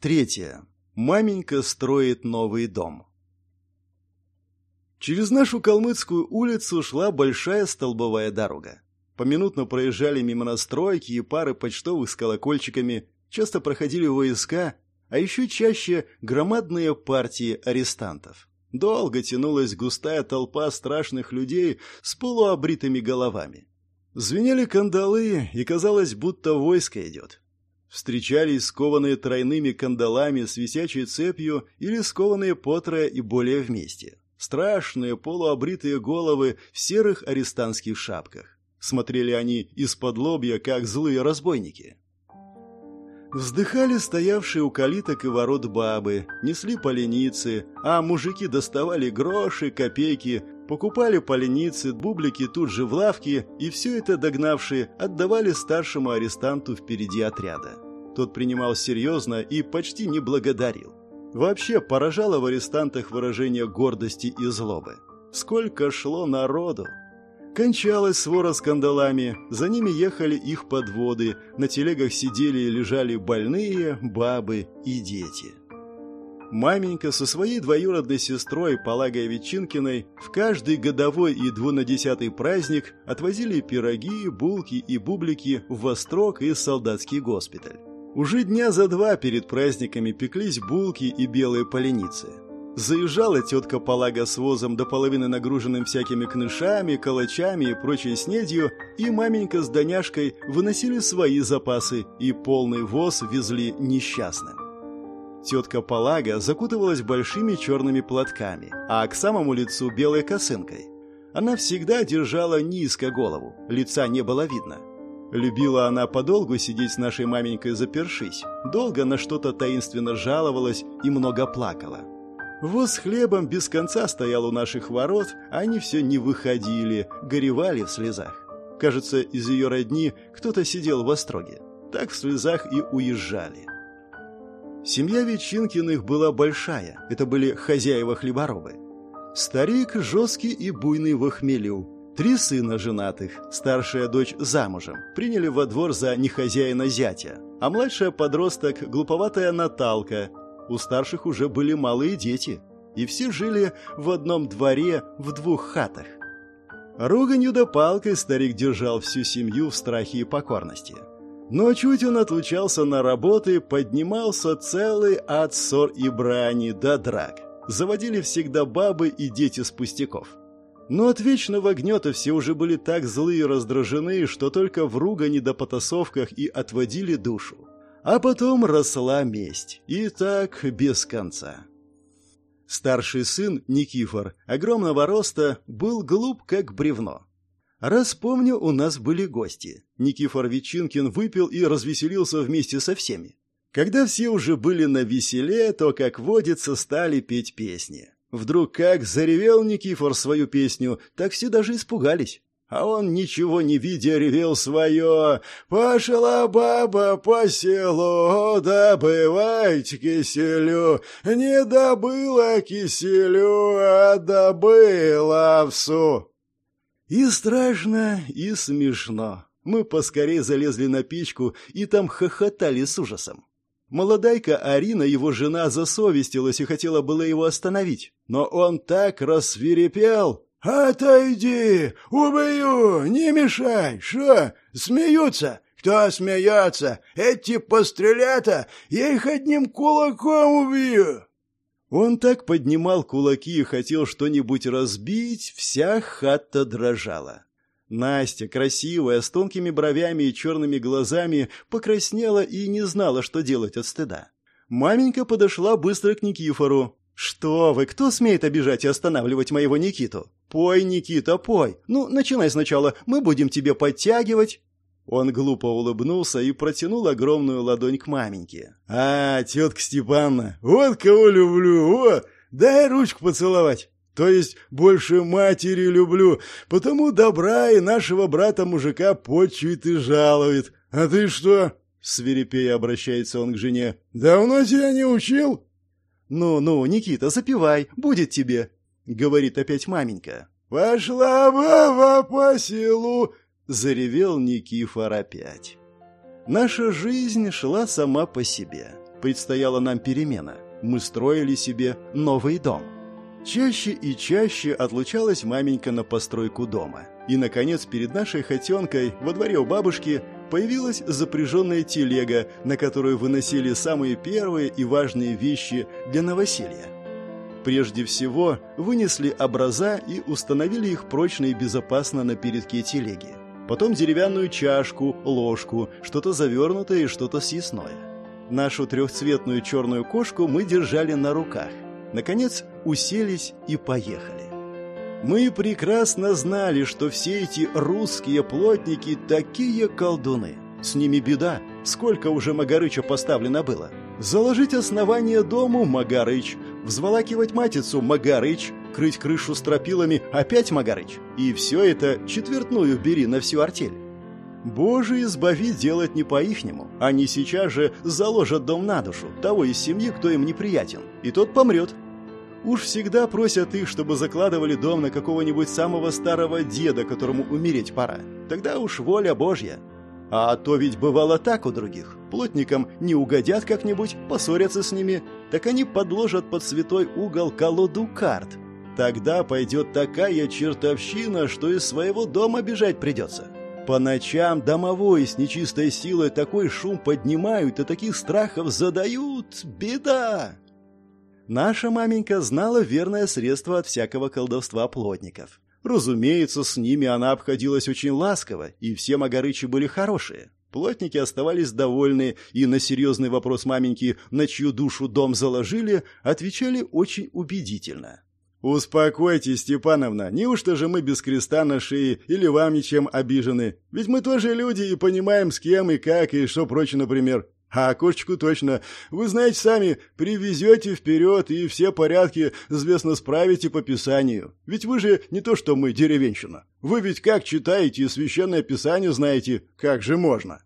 Третье. Маменька строит новый дом. Через нашу Калмыцкую улицу шла большая столбовая дорога. Поминутно проезжали мимо настройки и пары почтовых с колокольчиками, часто проходили войска, а еще чаще громадные партии арестантов. Долго тянулась густая толпа страшных людей с полуобритыми головами. Звенели кандалы, и казалось, будто войско идет. Встречались скованные тройными кандалами с висячей цепью или скованные потрое и более вместе. Страшные полуобритые головы в серых арестантских шапках. Смотрели они из-под лобья, как злые разбойники. Вздыхали стоявшие у калиток и ворот бабы, несли поленицы, а мужики доставали гроши, копейки, покупали поленицы, бублики тут же в лавке, и все это догнавшие отдавали старшему арестанту впереди отряда. Тот принимал серьезно и почти не благодарил. Вообще поражало в арестантах выражение гордости и злобы. Сколько шло народу! Кончалась свора скандалами, за ними ехали их подводы, на телегах сидели и лежали больные, бабы и дети. Маменька со своей двоюродной сестрой Палагой Ветчинкиной в каждый годовой и двунадесятый праздник отвозили пироги, булки и бублики в Вострок и солдатский госпиталь. Уже дня за два перед праздниками пеклись булки и белые поленицы. Заезжала тетка Палага с возом до половины нагруженным всякими кнышами, калачами и прочей снедью, и маменька с Доняшкой выносили свои запасы и полный воз везли несчастным. Тетка Палага закутывалась большими черными платками, а к самому лицу белой косынкой. Она всегда держала низко голову, лица не было видно. Любила она подолгу сидеть с нашей маменькой запершись, долго на что-то таинственно жаловалась и много плакала. Воз хлебом без конца стоял у наших ворот, а они все не выходили, горевали в слезах. Кажется, из ее родни кто-то сидел в остроге. Так в слезах и уезжали. Семья Ветчинкиных была большая, это были хозяева хлеборобы. Старик жесткий и буйный в хмелю. Три сына женатых, старшая дочь замужем, приняли во двор за нехозяина зятя, а младшая подросток, глуповатая Наталка, у старших уже были малые дети, и все жили в одном дворе в двух хатах. Руганью да палкой старик держал всю семью в страхе и покорности. Но чуть он отлучался на работы, поднимался целый ад ссор и брани да драк. Заводили всегда бабы и дети с пустяков. Но от вечного гнета все уже были так злые и раздражены, что только в ругани да потасовках и отводили душу. А потом росла месть. И так без конца. Старший сын, Никифор, огромного роста, был глуп, как бревно. Раз помню, у нас были гости. Никифор Ветчинкин выпил и развеселился вместе со всеми. Когда все уже были на веселе, то, как водится, стали петь песни. Вдруг как заревел Никифор свою песню, так все даже испугались. А он, ничего не видя, ревел свое «Пошла баба по селу, добывать киселю, не добыла киселю, а добыла овсу». И страшно, и смешно. Мы поскорее залезли на печку и там хохотали с ужасом. Молодайка Арина, его жена, засовестилась и хотела было его остановить. Но он так рассвирепел, «Отойди! Убью! Не мешай! Что? Смеются? Кто смеется? Эти пострелята? Я их одним кулаком убью!» Он так поднимал кулаки и хотел что-нибудь разбить, вся хата дрожала. Настя, красивая, с тонкими бровями и черными глазами, покраснела и не знала, что делать от стыда. Маменька подошла быстро к Никифору. «Что вы, кто смеет обижать и останавливать моего Никиту? Пой, Никита, пой. Ну, начинай сначала, мы будем тебе подтягивать». Он глупо улыбнулся и протянул огромную ладонь к маменьке. «А, тетка Степанна, вот кого люблю, о, дай ручку поцеловать. То есть больше матери люблю, потому добра и нашего брата-мужика почует и жалует. А ты что?» Свирепея обращается он к жене. «Давно тебя не учил?» «Ну-ну, Никита, запивай, будет тебе», — говорит опять маменька. «Пошла баба по селу!» — заревел Никифор опять. Наша жизнь шла сама по себе. Предстояла нам перемена. Мы строили себе новый дом. Чаще и чаще отлучалась маменька на постройку дома. И, наконец, перед нашей хотенкой во дворе у бабушки появилась запряженная телега, на которую выносили самые первые и важные вещи для новоселья. Прежде всего, вынесли образа и установили их прочно и безопасно на передке телеги. Потом деревянную чашку, ложку, что-то завернутое и что-то съестное. Нашу трехцветную черную кошку мы держали на руках. Наконец, уселись и поехали. Мы прекрасно знали, что все эти русские плотники такие колдуны. С ними беда. Сколько уже Магарыча поставлено было? Заложить основание дому Магарыч, взволакивать матицу Магарыч, крыть крышу стропилами опять Магарыч. И все это четвертную бери на всю артель. Боже, избави делать не по-ихнему. Они сейчас же заложат дом на душу, того из семьи, кто им неприятен, и тот помрет. Уж всегда просят их, чтобы закладывали дом на какого-нибудь самого старого деда, которому умереть пора. Тогда уж воля Божья. А то ведь бывало так у других. Плотникам не угодят как-нибудь, поссорятся с ними, так они подложат под святой угол колоду карт. Тогда пойдет такая чертовщина, что из своего дома бежать придется. По ночам домовой с нечистой силой такой шум поднимают и таких страхов задают. Беда! Наша маменька знала верное средство от всякого колдовства плотников. Разумеется, с ними она обходилась очень ласково, и все магарычи были хорошие. Плотники оставались довольны, и на серьезный вопрос маменьки, на чью душу дом заложили, отвечали очень убедительно. «Успокойтесь, Степановна, неужто же мы без креста на шее или вам ничем обижены? Ведь мы тоже люди и понимаем, с кем и как и что прочее, например. А окошечку точно. Вы знаете сами, привезете вперед и все порядки известно справите по Писанию. Ведь вы же не то что мы, деревенщина. Вы ведь как читаете священное Писание знаете, как же можно.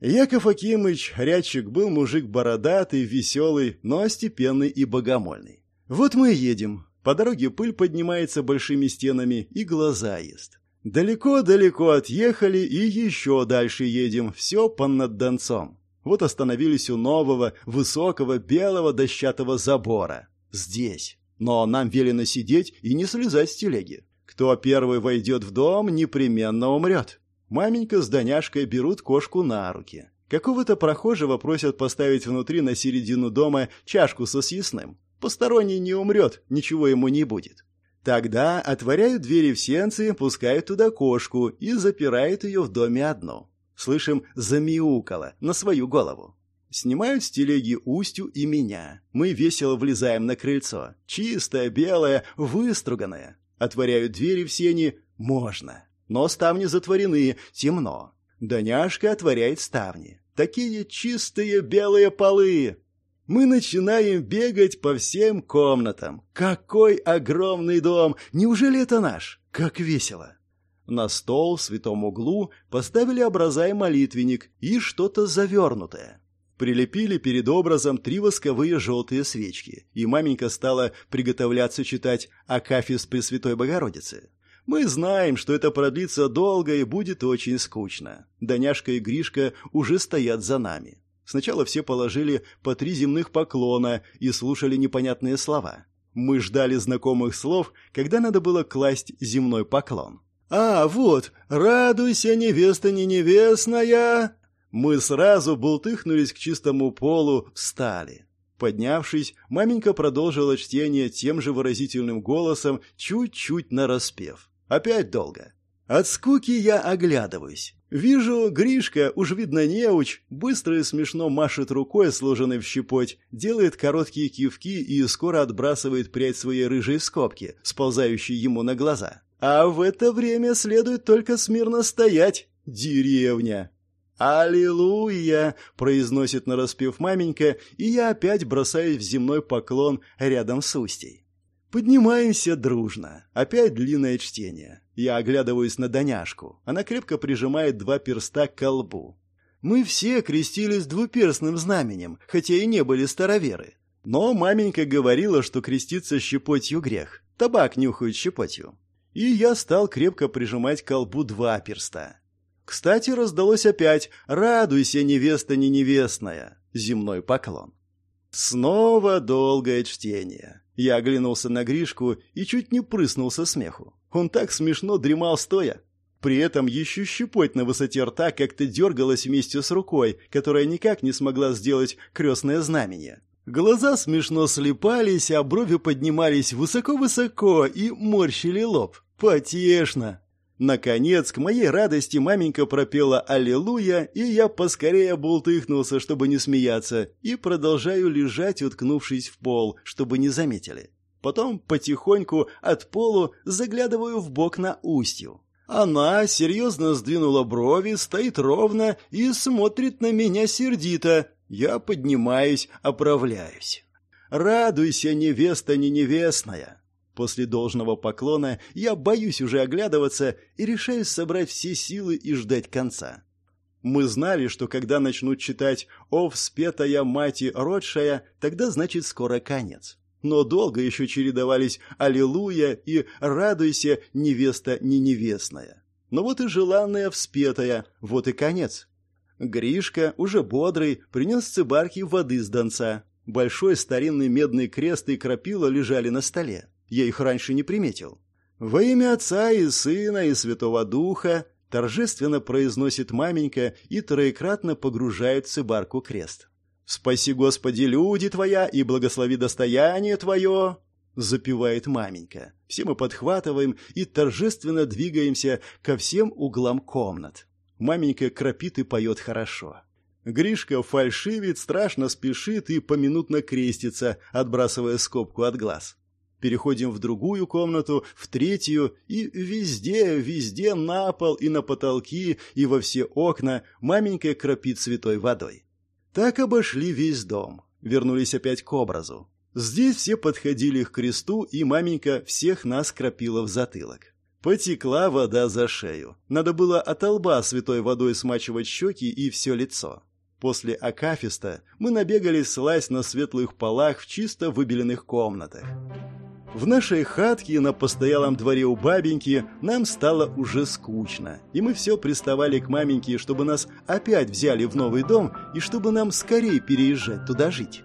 Яков Акимыч, рядчик, был мужик бородатый, веселый, но степенный и богомольный. Вот мы и едем. По дороге пыль поднимается большими стенами и глаза ест. Далеко-далеко отъехали и еще дальше едем, все по над Донцом. Вот остановились у нового, высокого, белого дощатого забора. Здесь. Но нам велено сидеть и не слезать с телеги. Кто первый войдет в дом, непременно умрет. Маменька с Доняшкой берут кошку на руки. Какого-то прохожего просят поставить внутри на середину дома чашку со съестным. Посторонний не умрет, ничего ему не будет. Тогда отворяют двери в сенцы, пускают туда кошку и запирают ее в доме одну. Слышим, замяукало на свою голову. Снимают с телеги Устю и меня. Мы весело влезаем на крыльцо. Чистое, белое, выструганное. Отворяют двери в сени. Можно. Но ставни затворены, темно. Доняшка отворяет ставни. Такие чистые белые полы. Мы начинаем бегать по всем комнатам. Какой огромный дом! Неужели это наш? Как весело! На стол в святом углу поставили образа и молитвенник и что-то завернутое. Прилепили перед образом три восковые желтые свечки, и маменька стала приготовляться читать Акафист Пресвятой Богородицы. Мы знаем, что это продлится долго и будет очень скучно. Доняшка и Гришка уже стоят за нами. Сначала все положили по три земных поклона и слушали непонятные слова. Мы ждали знакомых слов, когда надо было класть земной поклон. «А, вот, радуйся, невеста не невестная!» Мы сразу бултыхнулись к чистому полу, встали. Поднявшись, маменька продолжила чтение тем же выразительным голосом, чуть-чуть нараспев. Опять долго. От скуки я оглядываюсь. Вижу, Гришка, уж видно неуч, быстро и смешно машет рукой, сложенной в щепоть, делает короткие кивки и скоро отбрасывает прядь своей рыжей скобки, сползающей ему на глаза. А в это время следует только смирно стоять, деревня. «Аллилуйя!» — произносит нараспев маменька, и я опять бросаюсь в земной поклон рядом с Устей. Поднимаемся дружно. Опять длинное чтение. Я оглядываюсь на Доняшку. Она крепко прижимает два перста к колбу. Мы все крестились двуперстным знаменем, хотя и не были староверы. Но маменька говорила, что креститься щепотью грех. Табак нюхают щепотью и я стал крепко прижимать к колбу два перста. Кстати, раздалось опять «Радуйся, невеста не невестная!» земной поклон. Снова долгое чтение. Я оглянулся на Гришку и чуть не прыснул со смеху. Он так смешно дремал стоя. При этом еще щепоть на высоте рта как-то дергалась вместе с рукой, которая никак не смогла сделать крестное знамение. Глаза смешно слепались, а брови поднимались высоко-высоко и морщили лоб. Потешно. Наконец, к моей радости, маменька пропела «Аллилуйя», и я поскорее бултыхнулся, чтобы не смеяться, и продолжаю лежать, уткнувшись в пол, чтобы не заметили. Потом потихоньку от полу заглядываю в бок на устью. Она серьезно сдвинула брови, стоит ровно и смотрит на меня сердито. Я поднимаюсь, оправляюсь. «Радуйся, невеста не невестная!» После должного поклона я боюсь уже оглядываться и решаюсь собрать все силы и ждать конца. Мы знали, что когда начнут читать «О, вспетая мати родшая», тогда значит скоро конец. Но долго еще чередовались «Аллилуйя» и «Радуйся, невеста не невестная». Но вот и желанная вспетая, вот и конец. Гришка, уже бодрый, принес цибарки воды с донца. Большой старинный медный крест и крапила лежали на столе. Я их раньше не приметил. «Во имя Отца и Сына и Святого Духа» торжественно произносит маменька и троекратно погружает в цибарку крест. «Спаси, Господи, люди Твоя, и благослови достояние Твое!» запевает маменька. Все мы подхватываем и торжественно двигаемся ко всем углам комнат. Маменька крапит и поет хорошо. Гришка фальшивит, страшно спешит и поминутно крестится, отбрасывая скобку от глаз. Переходим в другую комнату, в третью, и везде, везде на пол и на потолки, и во все окна маменька кропит святой водой. Так обошли весь дом. Вернулись опять к образу. Здесь все подходили к кресту, и маменька всех нас кропила в затылок. Потекла вода за шею. Надо было от лба святой водой смачивать щеки и все лицо. После акафиста мы набегались слазь на светлых полах в чисто выбеленных комнатах. В нашей хатке на постоялом дворе у бабеньки нам стало уже скучно, и мы все приставали к маменьке, чтобы нас опять взяли в новый дом и чтобы нам скорее переезжать туда жить.